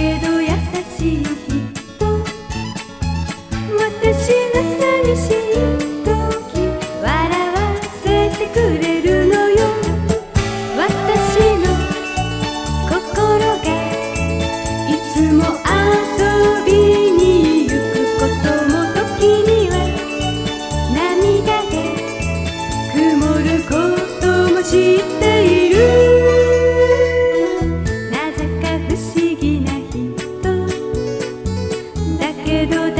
けど優しい人私寂しい時笑わせてくれるのよ。私の心がいつも遊びに行くことも時には涙で曇ることも知って quedo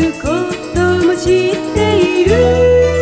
ることも知っている。